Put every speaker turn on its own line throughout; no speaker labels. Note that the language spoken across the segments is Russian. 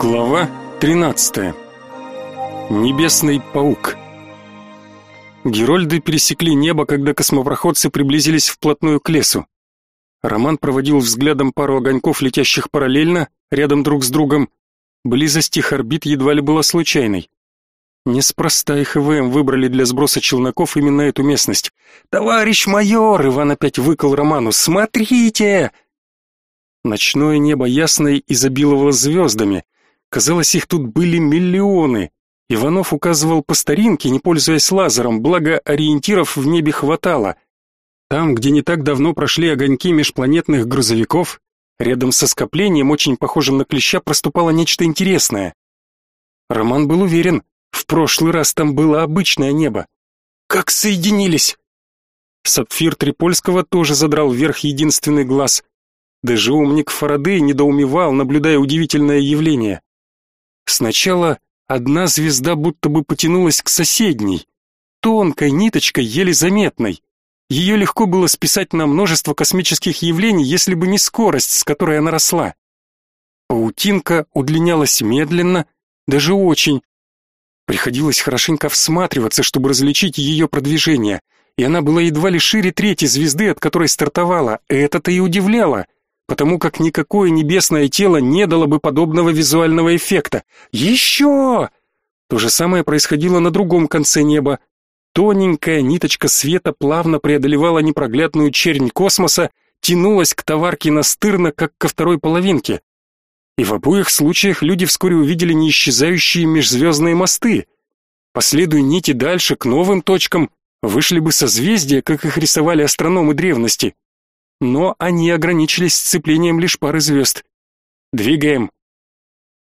Глава 13. Небесный паук. Герольды пересекли небо, когда космопроходцы приблизились вплотную к лесу. Роман проводил взглядом пару огоньков, летящих параллельно, рядом друг с другом. Близость их орбит едва ли была случайной. Неспроста их ИВМ выбрали для сброса челноков именно эту местность. «Товарищ майор!» — Иван опять выкал Роману. «Смотрите!» Ночное небо ясное изобиловало звездами. Казалось, их тут были миллионы. Иванов указывал по старинке, не пользуясь лазером, благо ориентиров в небе хватало. Там, где не так давно прошли огоньки межпланетных грузовиков, рядом со скоплением, очень похожим на клеща, проступало нечто интересное. Роман был уверен, в прошлый раз там было обычное небо. Как соединились! Сапфир Трипольского тоже задрал вверх единственный глаз. Даже умник Фарадей недоумевал, наблюдая удивительное явление. Сначала одна звезда будто бы потянулась к соседней, тонкой ниточкой, еле заметной. Ее легко было списать на множество космических явлений, если бы не скорость, с которой она росла. Паутинка удлинялась медленно, даже очень. Приходилось хорошенько всматриваться, чтобы различить ее продвижение, и она была едва ли шире третьей звезды, от которой стартовала. Это-то и удивляло потому как никакое небесное тело не дало бы подобного визуального эффекта. Еще! То же самое происходило на другом конце неба. Тоненькая ниточка света плавно преодолевала непроглядную чернь космоса, тянулась к товарке настырно, как ко второй половинке. И в обоих случаях люди вскоре увидели неисчезающие межзвездные мосты. Последуя нити дальше, к новым точкам, вышли бы созвездия, как их рисовали астрономы древности но они ограничились сцеплением лишь пары звезд. Двигаем.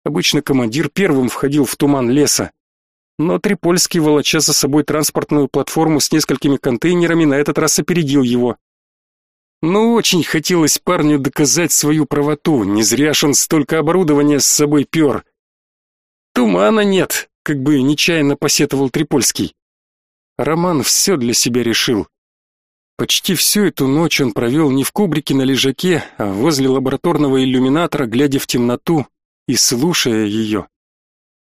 Обычно командир первым входил в туман леса, но Трипольский, волоча за собой транспортную платформу с несколькими контейнерами, на этот раз опередил его. Ну, очень хотелось парню доказать свою правоту, не зря ж он столько оборудования с собой пер. Тумана нет, как бы нечаянно посетовал Трипольский. Роман все для себя решил. Почти всю эту ночь он провел не в кубрике на лежаке, а возле лабораторного иллюминатора, глядя в темноту и слушая ее.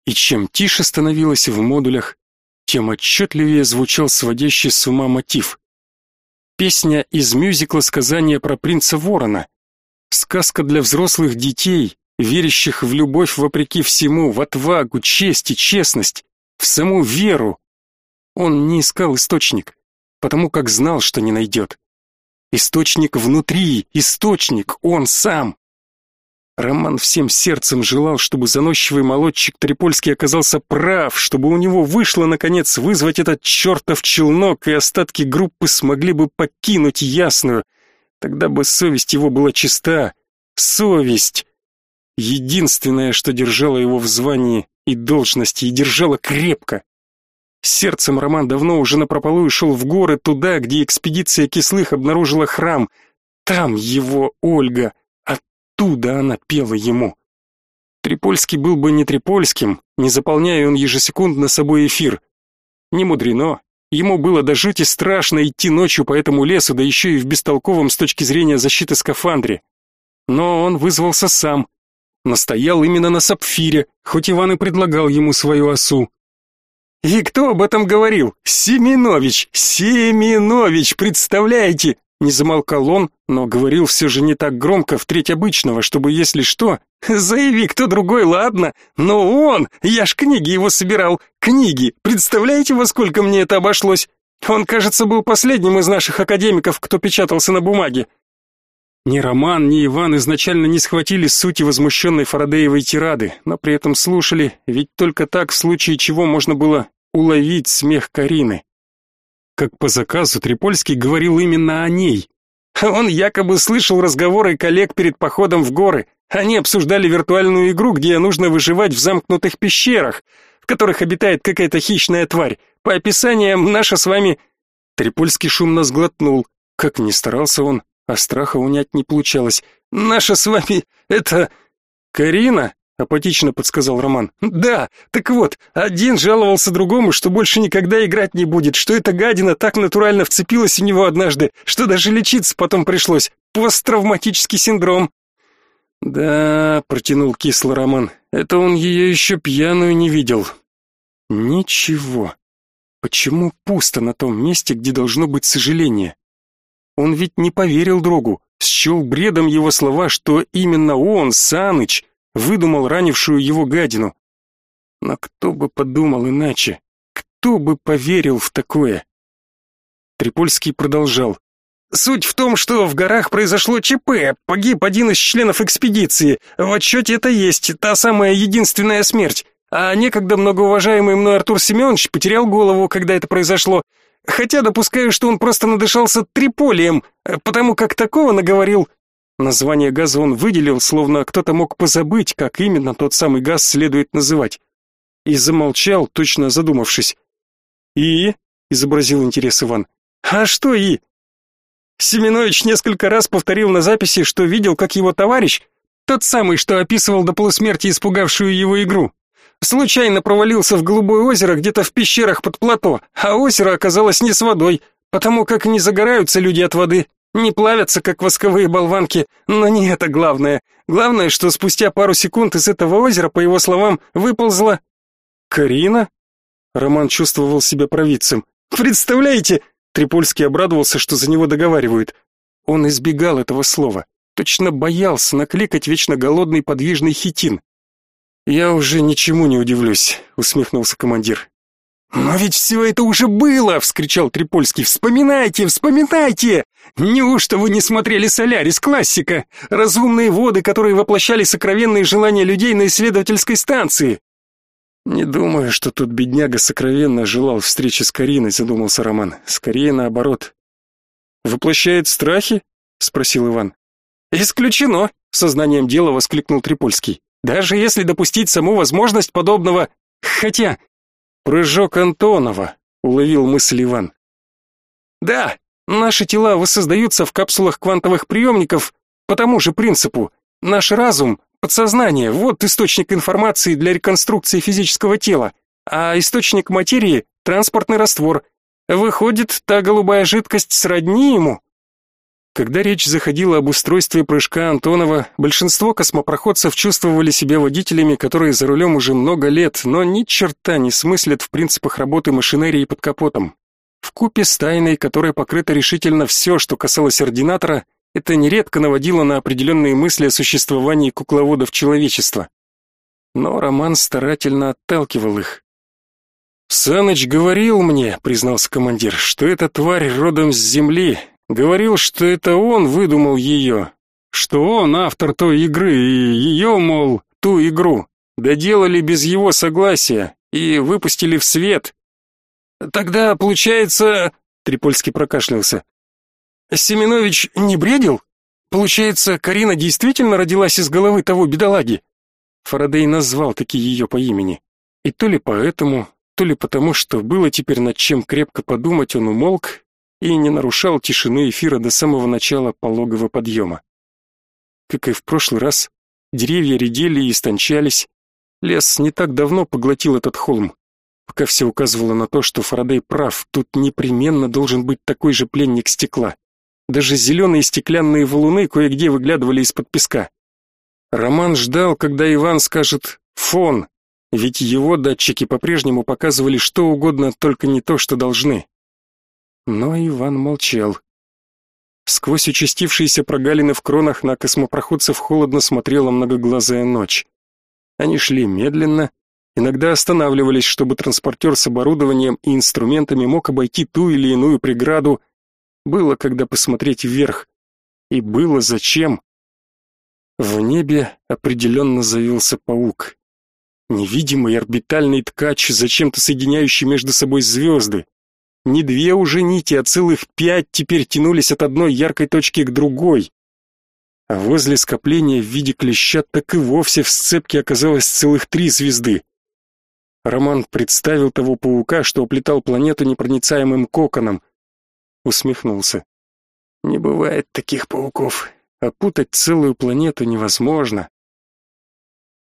И чем тише становилось в модулях, тем отчетливее звучал сводящий с ума мотив. Песня из мюзикла «Сказание про принца Ворона». Сказка для взрослых детей, верящих в любовь вопреки всему, в отвагу, честь и честность, в саму веру. Он не искал источник потому как знал, что не найдет. Источник внутри, источник, он сам. Роман всем сердцем желал, чтобы заносчивый молодчик Трипольский оказался прав, чтобы у него вышло, наконец, вызвать этот чертов челнок, и остатки группы смогли бы покинуть Ясную. Тогда бы совесть его была чиста. Совесть! Единственное, что держало его в звании и должности, и держало крепко. Сердцем Роман давно уже напропалую шел в горы, туда, где экспедиция кислых обнаружила храм. Там его Ольга, оттуда она пела ему. Трипольский был бы не Трипольским, не заполняя он ежесекундно собой эфир. Не мудрено, ему было до жути страшно идти ночью по этому лесу, да еще и в бестолковом с точки зрения защиты скафандре. Но он вызвался сам, настоял именно на сапфире, хоть Иван и предлагал ему свою осу. И кто об этом говорил? Семенович! Семенович, представляете? Не замолкал он, но говорил все же не так громко, в треть обычного, чтобы, если что... Заяви кто другой, ладно, но он... Я ж книги его собирал. Книги. Представляете, во сколько мне это обошлось? Он, кажется, был последним из наших академиков, кто печатался на бумаге. Ни Роман, ни Иван изначально не схватили сути возмущенной Фарадеевой тирады, но при этом слушали, ведь только так, в случае чего можно было уловить смех Карины. Как по заказу Трипольский говорил именно о ней. Он якобы слышал разговоры коллег перед походом в горы. Они обсуждали виртуальную игру, где нужно выживать в замкнутых пещерах, в которых обитает какая-то хищная тварь. По описаниям, наша с вами... Трипольский шумно сглотнул. Как ни старался он, а страха унять не получалось. Наша с вами... это... Карина? апатично подсказал Роман. Да, так вот, один жаловался другому, что больше никогда играть не будет, что эта гадина так натурально вцепилась в него однажды, что даже лечиться потом пришлось. Посттравматический синдром. Да, протянул кисло Роман. Это он ее еще пьяную не видел. Ничего. Почему пусто на том месте, где должно быть сожаление? Он ведь не поверил другу, счел бредом его слова, что именно он, Саныч, выдумал ранившую его гадину. Но кто бы подумал иначе? Кто бы поверил в такое? Трипольский продолжал. Суть в том, что в горах произошло ЧП, погиб один из членов экспедиции. В отчете это есть, та самая единственная смерть. А некогда многоуважаемый мной Артур Семенович потерял голову, когда это произошло. Хотя допускаю, что он просто надышался триполием, потому как такого наговорил. Название газа он выделил, словно кто-то мог позабыть, как именно тот самый газ следует называть. И замолчал, точно задумавшись. «И?» — изобразил интерес Иван. «А что «и»?» Семенович несколько раз повторил на записи, что видел, как его товарищ, тот самый, что описывал до полусмерти испугавшую его игру, случайно провалился в голубое озеро где-то в пещерах под плато, а озеро оказалось не с водой, потому как не загораются люди от воды, не плавятся, как восковые болванки, но не это главное. Главное, что спустя пару секунд из этого озера, по его словам, выползла... Карина? Роман чувствовал себя провидцем. Представляете, Трипольский обрадовался, что за него договаривают. Он избегал этого слова, точно боялся накликать вечно голодный подвижный хитин. «Я уже ничему не удивлюсь», — усмехнулся командир. «Но ведь все это уже было!» — вскричал Трипольский. «Вспоминайте, вспоминайте! Неужто вы не смотрели «Солярис» классика? Разумные воды, которые воплощали сокровенные желания людей на исследовательской станции!» «Не думаю, что тут бедняга сокровенно желал встречи с Кариной», — задумался Роман. «Скорее наоборот». «Воплощает страхи?» — спросил Иван. «Исключено!» — сознанием дела воскликнул Трипольский. «Даже если допустить саму возможность подобного... Хотя...» «Прыжок Антонова», — уловил мысль Иван. «Да, наши тела воссоздаются в капсулах квантовых приемников по тому же принципу. Наш разум Подсознание – вот источник информации для реконструкции физического тела, а источник материи – транспортный раствор. Выходит, та голубая жидкость сродни ему. Когда речь заходила об устройстве прыжка Антонова, большинство космопроходцев чувствовали себя водителями, которые за рулем уже много лет, но ни черта не смыслят в принципах работы машинерии под капотом. В купе с тайной, которая покрыта решительно все, что касалось ординатора, это нередко наводило на определенные мысли о существовании кукловодов человечества. Но Роман старательно отталкивал их. «Саныч говорил мне», — признался командир, — «что эта тварь родом с земли. Говорил, что это он выдумал ее, что он автор той игры, и ее, мол, ту игру, доделали без его согласия и выпустили в свет. Тогда, получается...» — Трипольский прокашлялся. Семенович не бредил? Получается, Карина действительно родилась из головы того бедолаги? Фарадей назвал таки ее по имени. И то ли поэтому, то ли потому, что было теперь над чем крепко подумать, он умолк и не нарушал тишины эфира до самого начала пологого подъема. Как и в прошлый раз, деревья редели и истончались. Лес не так давно поглотил этот холм. Пока все указывало на то, что Фарадей прав, тут непременно должен быть такой же пленник стекла. Даже зеленые стеклянные валуны кое-где выглядывали из-под песка. Роман ждал, когда Иван скажет «фон», ведь его датчики по-прежнему показывали что угодно, только не то, что должны. Но Иван молчал. Сквозь участившиеся прогалины в кронах на космопроходцев холодно смотрела многоглазая ночь. Они шли медленно, иногда останавливались, чтобы транспортер с оборудованием и инструментами мог обойти ту или иную преграду, было когда посмотреть вверх. И было зачем. В небе определенно завился паук. Невидимый орбитальный ткач, зачем-то соединяющий между собой звезды. Не две уже нити, а целых пять теперь тянулись от одной яркой точки к другой. А возле скопления в виде клеща так и вовсе в сцепке оказалось целых три звезды. Роман представил того паука, что уплетал планету непроницаемым коконом — усмехнулся. Не бывает таких пауков. Опутать целую планету невозможно.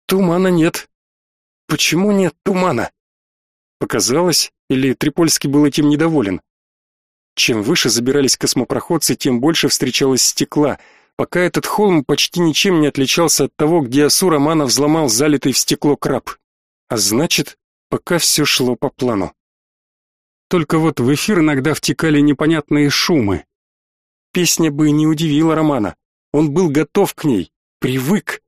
Тумана нет. Почему нет тумана? Показалось, или Трипольский был этим недоволен? Чем выше забирались космопроходцы, тем больше встречалось стекла, пока этот холм почти ничем не отличался от того, где осу Романа взломал залитый в стекло краб. А значит, пока все шло по плану. Только вот в эфир иногда втекали непонятные шумы. Песня бы не удивила Романа. Он был готов к ней, привык.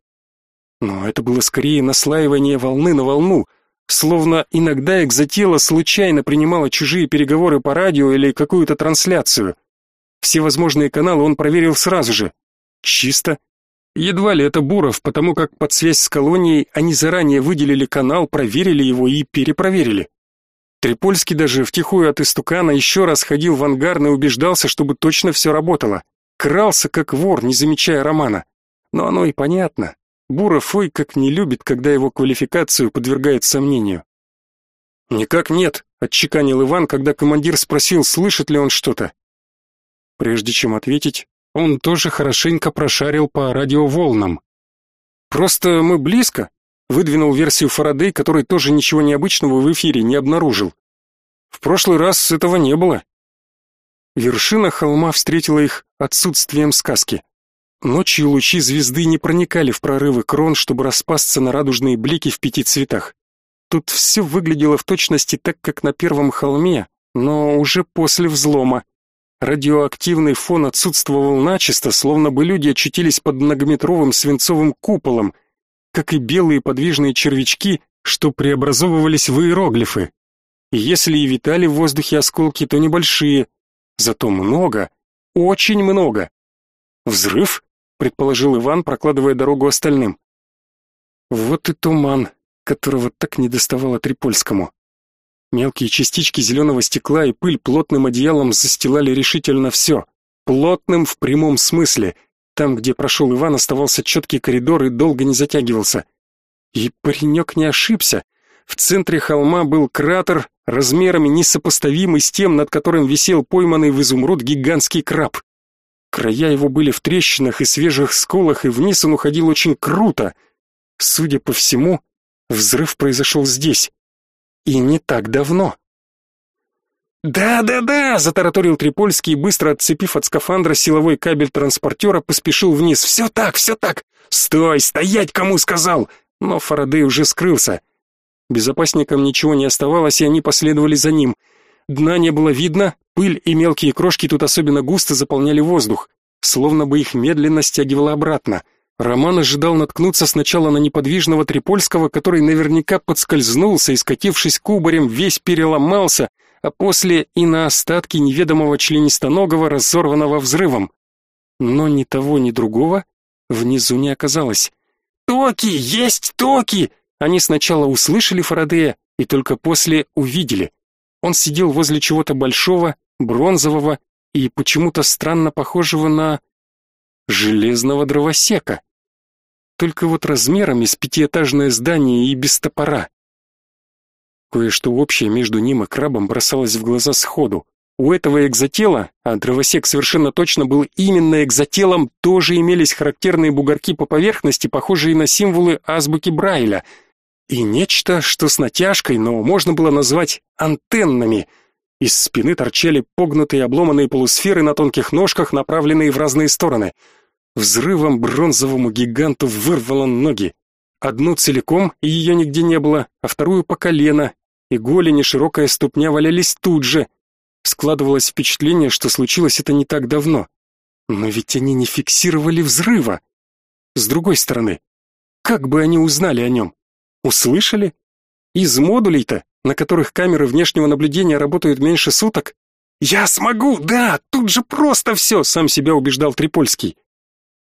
Но это было скорее наслаивание волны на волну, словно иногда экзотело случайно принимало чужие переговоры по радио или какую-то трансляцию. Все возможные каналы он проверил сразу же. Чисто. Едва ли это Буров, потому как под связь с колонией они заранее выделили канал, проверили его и перепроверили. Трипольский даже втихую от истукана еще раз ходил в ангар и убеждался, чтобы точно все работало. Крался как вор, не замечая Романа. Но оно и понятно. Буров ой как не любит, когда его квалификацию подвергают сомнению. «Никак нет», — отчеканил Иван, когда командир спросил, слышит ли он что-то. Прежде чем ответить, он тоже хорошенько прошарил по радиоволнам. «Просто мы близко», Выдвинул версию Фарадей, который тоже ничего необычного в эфире не обнаружил. В прошлый раз этого не было. Вершина холма встретила их отсутствием сказки. Ночью лучи звезды не проникали в прорывы крон, чтобы распасться на радужные блики в пяти цветах. Тут все выглядело в точности так, как на первом холме, но уже после взлома. Радиоактивный фон отсутствовал начисто, словно бы люди очутились под многометровым свинцовым куполом — как и белые подвижные червячки, что преобразовывались в иероглифы. Если и витали в воздухе осколки, то небольшие, зато много, очень много. Взрыв, предположил Иван, прокладывая дорогу остальным. Вот и туман, которого так недоставало Трипольскому. Мелкие частички зеленого стекла и пыль плотным одеялом застилали решительно все. Плотным в прямом смысле, там, где прошел Иван, оставался четкий коридор и долго не затягивался. И паренек не ошибся. В центре холма был кратер, размерами несопоставимый с тем, над которым висел пойманный в изумруд гигантский краб. Края его были в трещинах и свежих сколах, и вниз он уходил очень круто. Судя по всему, взрыв произошел здесь. И не так давно. «Да-да-да!» — затараторил Трипольский быстро отцепив от скафандра силовой кабель транспортера, поспешил вниз. «Все так, все так! Стой! Стоять, кому сказал!» Но Фарадей уже скрылся. Безопасникам ничего не оставалось, и они последовали за ним. Дна не было видно, пыль и мелкие крошки тут особенно густо заполняли воздух, словно бы их медленно стягивало обратно. Роман ожидал наткнуться сначала на неподвижного Трипольского, который наверняка подскользнулся и, скатившись кубарем, весь переломался — а после и на остатки неведомого членистоногого, разорванного взрывом. Но ни того, ни другого внизу не оказалось. «Токи! Есть токи!» Они сначала услышали Фарадея и только после увидели. Он сидел возле чего-то большого, бронзового и почему-то странно похожего на железного дровосека. Только вот размерами с пятиэтажное здание и без топора. Кое-что общее между ним и крабом бросалось в глаза сходу. У этого экзотела, а дровосек совершенно точно был именно экзотелом, тоже имелись характерные бугорки по поверхности, похожие на символы азбуки Брайля, и нечто, что с натяжкой, но можно было назвать антеннами. Из спины торчали погнутые обломанные полусферы на тонких ножках, направленные в разные стороны. Взрывом бронзовому гиганту вырвало ноги. Одну целиком, и ее нигде не было, а вторую по колено, и голень и широкая ступня валялись тут же. Складывалось впечатление, что случилось это не так давно. Но ведь они не фиксировали взрыва. С другой стороны, как бы они узнали о нем? Услышали? Из модулей-то, на которых камеры внешнего наблюдения работают меньше суток? «Я смогу, да, тут же просто все!» — сам себя убеждал Трипольский.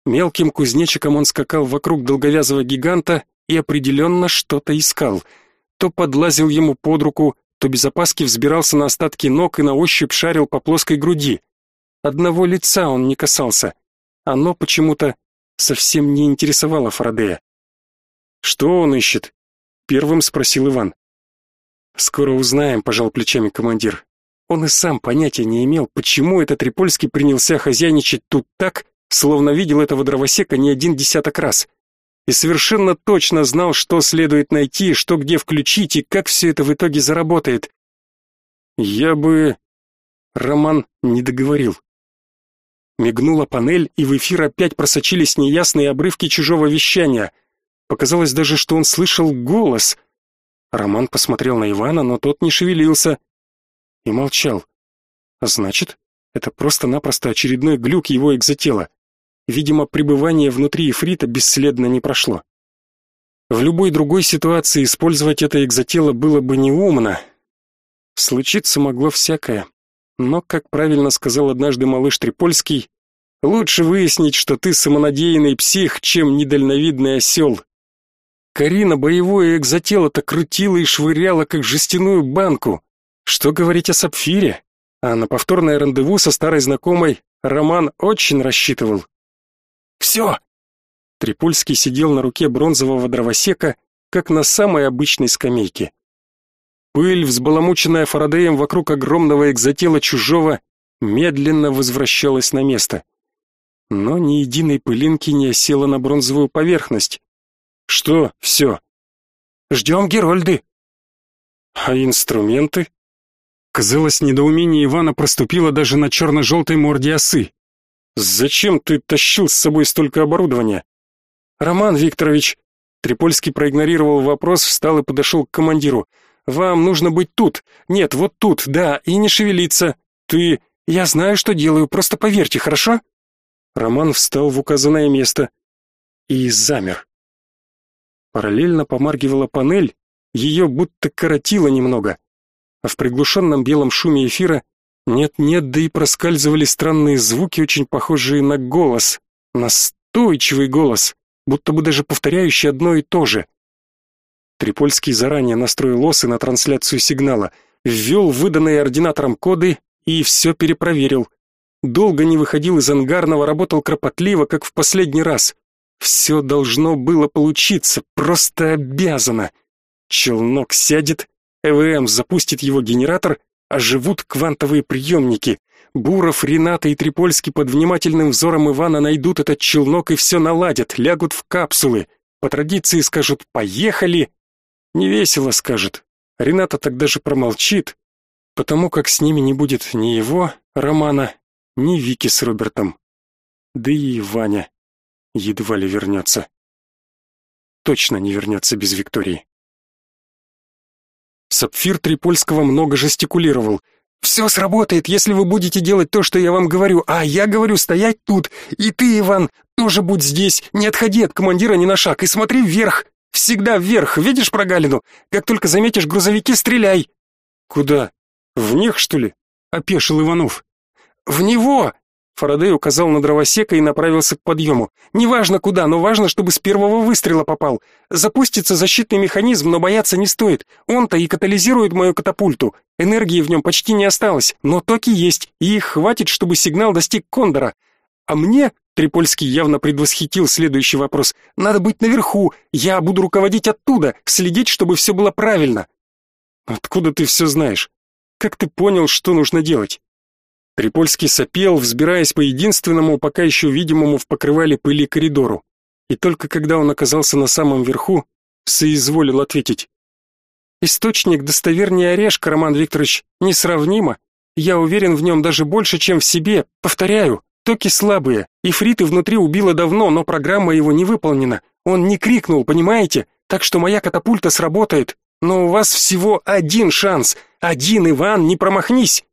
Мелким кузнечиком он скакал вокруг долговязого гиганта и определенно что-то искал. То подлазил ему под руку, то без опаски взбирался на остатки ног и на ощупь шарил по плоской груди. Одного лица он не касался. Оно почему-то совсем не интересовало Фарадея. «Что он ищет?» — первым спросил Иван. «Скоро узнаем», — пожал плечами командир. Он и сам понятия не имел, почему этот Трипольский принялся хозяйничать тут так, словно видел этого дровосека не один десяток раз. И совершенно точно знал, что следует найти, что где включить и как все это в итоге заработает. Я бы... Роман не договорил. Мигнула панель, и в эфир опять просочились неясные обрывки чужого вещания. Показалось даже, что он слышал голос. Роман посмотрел на Ивана, но тот не шевелился и молчал. Значит, это просто-напросто очередной глюк его экзотела. Видимо, пребывание внутри эфрита бесследно не прошло. В любой другой ситуации использовать это экзотело было бы неумно. Случиться могло всякое. Но, как правильно сказал однажды малыш Трипольский, лучше выяснить, что ты самонадеянный псих, чем недальновидный осел. Карина боевое экзотело-то крутила и швыряла, как жестяную банку. Что говорить о сапфире? А на повторное рандеву со старой знакомой Роман очень рассчитывал. «Все!» Трипольский сидел на руке бронзового дровосека, как на самой обычной скамейке. Пыль, взбаламученная Фарадеем вокруг огромного экзотела чужого, медленно возвращалась на место. Но ни единой пылинки не осела на бронзовую поверхность. Что все? Ждем Герольды. А инструменты? Казалось, недоумение Ивана проступило даже на черно-желтой морде осы. «Зачем ты тащил с собой столько оборудования?» «Роман Викторович...» Трипольский проигнорировал вопрос, встал и подошел к командиру. «Вам нужно быть тут. Нет, вот тут, да, и не шевелиться. Ты... Я знаю, что делаю, просто поверьте, хорошо?» Роман встал в указанное место и замер. Параллельно помаргивала панель, ее будто коротило немного а в приглушенном белом шуме эфира нет-нет, да и проскальзывали странные звуки, очень похожие на голос, настойчивый голос, будто бы даже повторяющий одно и то же. Трипольский заранее настроил осы на трансляцию сигнала, ввел выданные ординатором коды и все перепроверил. Долго не выходил из ангарного, работал кропотливо, как в последний раз. Все должно было получиться, просто обязано. Челнок сядет, ЭВМ запустит его генератор, оживут квантовые приемники. Буров, Рената и Трипольский под внимательным взором Ивана найдут этот челнок и все наладят, лягут в капсулы. По традиции скажут «поехали». Невесело скажет. Рената тогда же промолчит, потому как с ними не будет ни его, Романа, ни Вики с Робертом. Да и Ваня едва ли вернется. Точно не вернется без Виктории. Сапфир Трипольского много жестикулировал. «Все сработает, если вы будете делать то, что я вам говорю, а я говорю стоять тут. И ты, Иван, тоже будь здесь, не отходи от командира ни на шаг и смотри вверх. Всегда вверх, видишь прогалину? Как только заметишь грузовики, стреляй!» «Куда? В них, что ли?» — опешил Иванов. «В него! Фарадей указал на дровосека и направился к подъему. «Неважно куда, но важно, чтобы с первого выстрела попал. Запустится защитный механизм, но бояться не стоит. Он-то и катализирует мою катапульту. Энергии в нем почти не осталось, но токи есть, и их хватит, чтобы сигнал достиг Кондора. А мне, Трипольский явно предвосхитил следующий вопрос, надо быть наверху, я буду руководить оттуда, следить, чтобы все было правильно». «Откуда ты все знаешь? Как ты понял, что нужно делать?» Трипольский сопел, взбираясь по единственному, пока еще видимому в покрывале пыли коридору. И только когда он оказался на самом верху, соизволил ответить. «Источник достовернее орешка, Роман Викторович, несравнимо. Я уверен в нем даже больше, чем в себе. Повторяю, токи слабые. Ифриты внутри убило давно, но программа его не выполнена. Он не крикнул, понимаете? Так что моя катапульта сработает. Но у вас всего один шанс. Один, Иван, не промахнись!»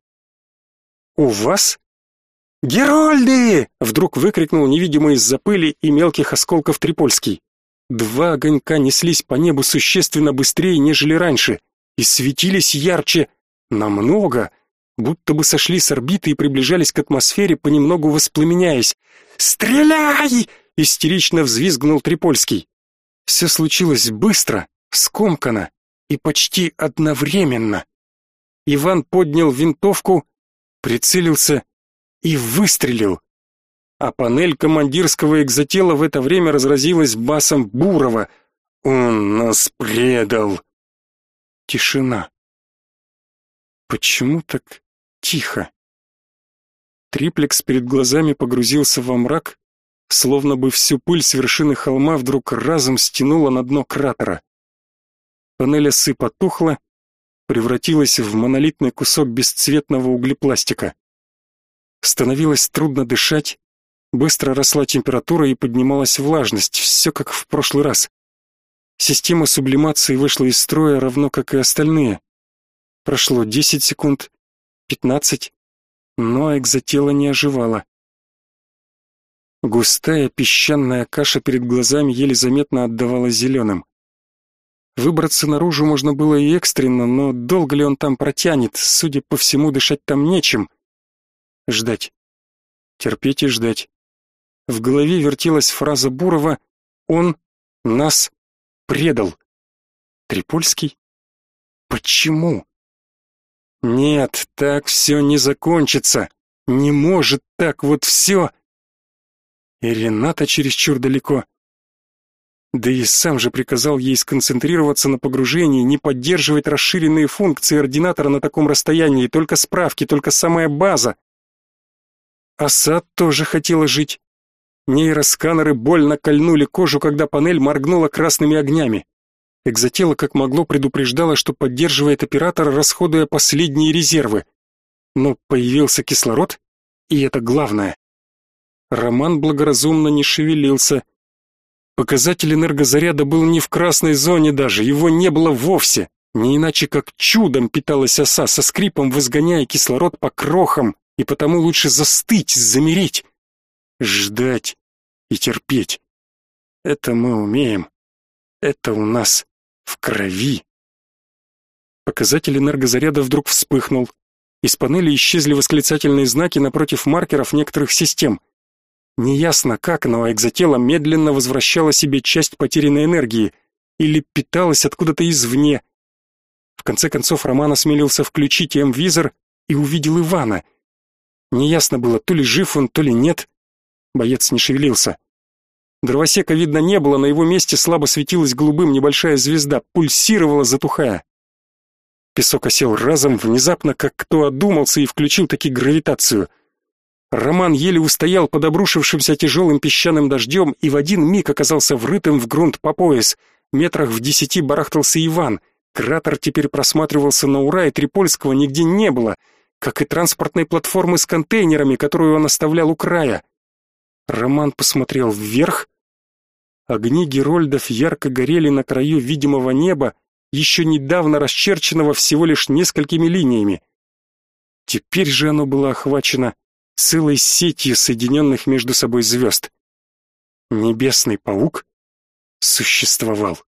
«У вас?» «Герольды!» — вдруг выкрикнул невидимый из-за пыли и мелких осколков Трипольский. Два огонька неслись по небу существенно быстрее, нежели раньше, и светились ярче, намного, будто бы сошли с орбиты и приближались к атмосфере, понемногу воспламеняясь. «Стреляй!» — истерично взвизгнул Трипольский. Все случилось быстро, скомканно и почти одновременно. Иван поднял винтовку, прицелился и выстрелил. А панель командирского экзотела в это время разразилась басом Бурова. «Он нас предал!» Тишина. Почему так тихо? Триплекс перед глазами погрузился во мрак, словно бы всю пыль с вершины холма вдруг разом стянула на дно кратера. Панель осы потухла, превратилась в монолитный кусок бесцветного углепластика. Становилось трудно дышать, быстро росла температура и поднималась влажность, все как в прошлый раз. Система сублимации вышла из строя, равно как и остальные. Прошло 10 секунд, 15, но экзотело не оживало. Густая песчаная каша перед глазами еле заметно отдавала зеленым. Выбраться наружу можно было и экстренно, но долго ли он там протянет? Судя по всему, дышать там нечем. Ждать. Терпеть и ждать. В голове вертелась фраза Бурова «Он нас предал». Трипольский? Почему? Нет, так все не закончится. Не может так вот все. И Рената чересчур далеко. Да и сам же приказал ей сконцентрироваться на погружении, не поддерживать расширенные функции ординатора на таком расстоянии, только справки, только самая база. Асад тоже хотела жить. Нейросканеры больно кольнули кожу, когда панель моргнула красными огнями. Экзотело как могло предупреждало, что поддерживает оператор, расходуя последние резервы. Но появился кислород, и это главное. Роман благоразумно не шевелился. Показатель энергозаряда был не в красной зоне даже, его не было вовсе. Не иначе как чудом питалась оса, со скрипом возгоняя кислород по крохам, и потому лучше застыть, замереть, ждать и терпеть. Это мы умеем. Это у нас в крови. Показатель энергозаряда вдруг вспыхнул. Из панели исчезли восклицательные знаки напротив маркеров некоторых систем. Неясно как, но экзотело медленно возвращало себе часть потерянной энергии или питалось откуда-то извне. В конце концов Роман осмелился включить М-визор и увидел Ивана. Неясно было, то ли жив он, то ли нет. Боец не шевелился. Дровосека видно не было, на его месте слабо светилась голубым небольшая звезда, пульсировала, затухая. Песок осел разом, внезапно, как кто одумался и включил таки гравитацию — Роман еле устоял под обрушившимся тяжелым песчаным дождем и в один миг оказался врытым в грунт по пояс. Метрах в десяти барахтался Иван. Кратер теперь просматривался на ура, и Трипольского нигде не было, как и транспортной платформы с контейнерами, которую он оставлял у края. Роман посмотрел вверх. Огни Герольдов ярко горели на краю видимого неба, еще недавно расчерченного всего лишь несколькими линиями. Теперь же оно было охвачено целой сетью соединенных между собой звезд. Небесный паук существовал.